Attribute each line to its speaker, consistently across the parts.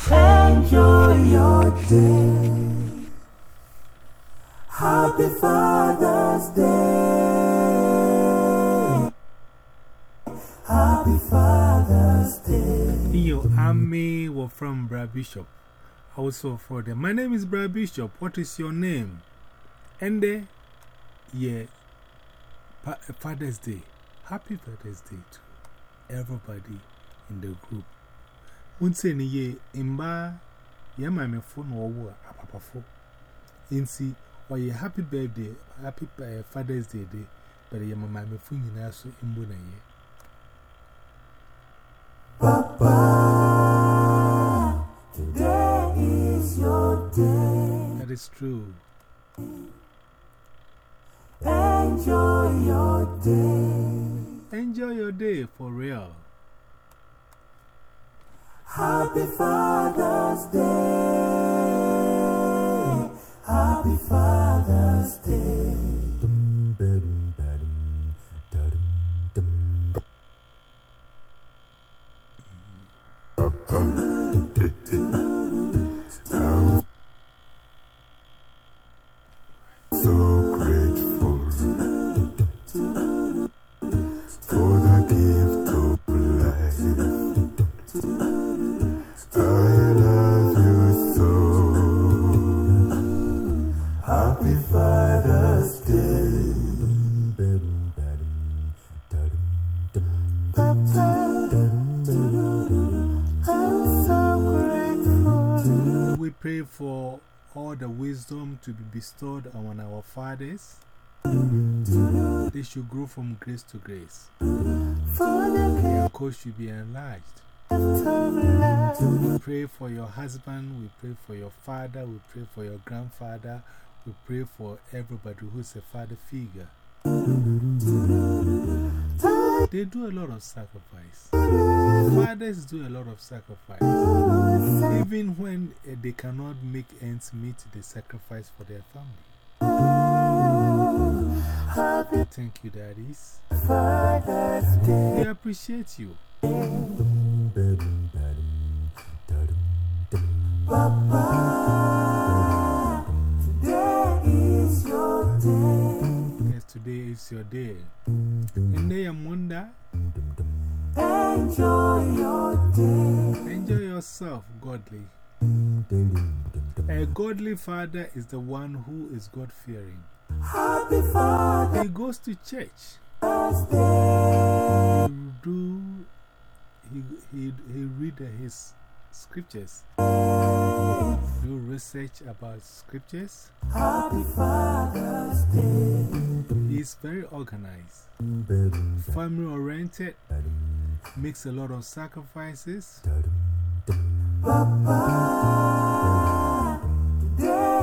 Speaker 1: Enjoy your day. Happy Father's Day. Happy Father's Day.
Speaker 2: Yo, I'm from Brad Bishop. Also for them. My name is Brad Bishop. What is your name? And uh, yeah, Father's Day. Happy Father's Day to everybody in the group. Unse ni ye imba ya mame phone wo wo apapafo. Insi why happy birthday, happy uh, Father's Day day. But ya mame phone nyina so imbo na ye.
Speaker 1: Papa, today is your day.
Speaker 2: That is true.
Speaker 1: Enjoy your day.
Speaker 2: Enjoy your day for real.
Speaker 1: Happy Father's Day. Happy Father's Day.
Speaker 3: So
Speaker 2: pray for all the wisdom to be bestowed on our fathers. They should grow from grace to grace. Their course should be enlarged. We pray for your husband, we pray for your father, we pray for your grandfather, we pray for everybody who's a father figure. They do a lot of sacrifice. Fathers do a lot of sacrifice. Even when uh, they cannot make ends meet, they sacrifice for their family. Thank you, daddies. We appreciate you.
Speaker 1: Today is your day.
Speaker 2: Yes, today is your day. And they am wonder,
Speaker 1: Enjoy your day.
Speaker 2: enjoy yourself, godly. A godly father is the one who is God fearing.
Speaker 1: Happy Father's
Speaker 2: He goes to church. He do, he, he, he read his scriptures. Do research about scriptures.
Speaker 1: Happy.
Speaker 2: He is very organized, mm-hmm. family oriented, makes a lot of sacrifices.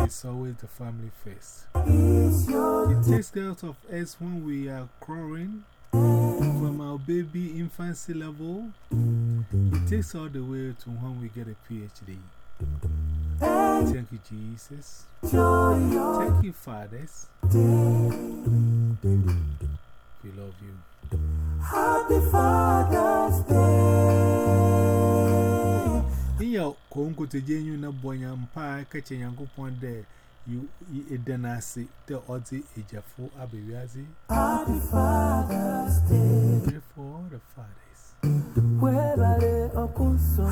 Speaker 2: It's always the family first. It takes care of us when we are growing from our baby infancy level. It takes all the way to when we get a PhD. Thank you, Jesus. Thank you, fathers.
Speaker 1: Day.
Speaker 2: We love you.
Speaker 1: Happy Father's Day.
Speaker 2: In your congo to genuine na boya mpa catching yango point there. You eat the nasi, the odds, a jafo, abiyazi.
Speaker 1: Happy Father's Day.
Speaker 2: Pray for all the fathers.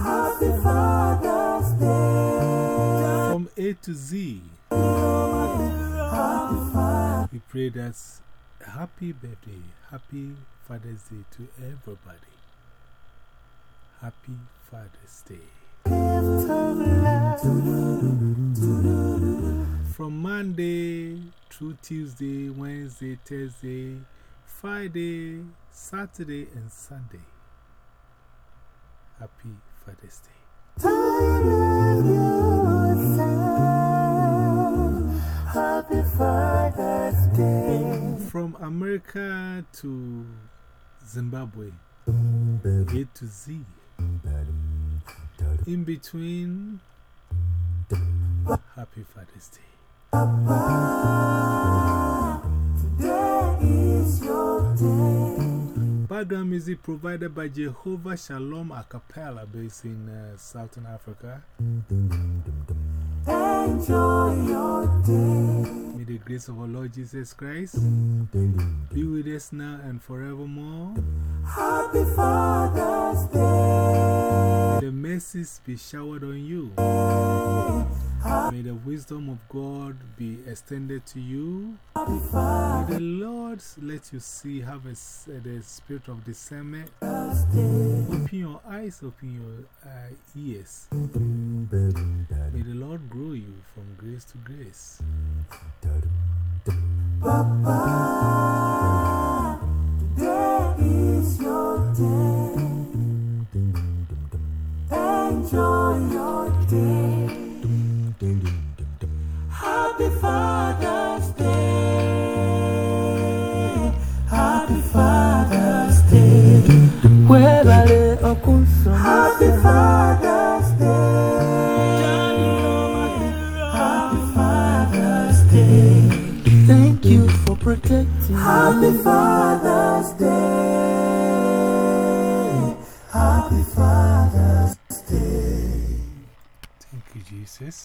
Speaker 1: Happy Father's Day.
Speaker 2: From A to Z,
Speaker 1: Happy Father's
Speaker 2: we pray that happy birthday, happy Father's Day to everybody. Happy Father's Day. From Monday through Tuesday, Wednesday, Thursday, Friday, Saturday, and Sunday. Happy Father's Day. From America to Zimbabwe, A to Z. In between, Happy Father's Day.
Speaker 1: Today is your day.
Speaker 2: Background music provided by Jehovah Shalom a cappella based in uh, Southern Africa.
Speaker 1: Enjoy your day.
Speaker 2: May the grace of our Lord Jesus Christ be with us now and forevermore.
Speaker 1: Happy Father's Day.
Speaker 2: The mercies be showered on you. May the wisdom of God be extended to you. May the Lord let you see, have a s uh, the spirit of discernment. Open your eyes, open your uh, ears. May the Lord grow you from grace to grace.
Speaker 1: Papa, today is your day. Enjoy your day. Happy Father's Day. Happy Father's
Speaker 4: protecting
Speaker 1: Happy
Speaker 4: me.
Speaker 1: Father's Day. Happy Father's Day.
Speaker 2: Thank you, Jesus.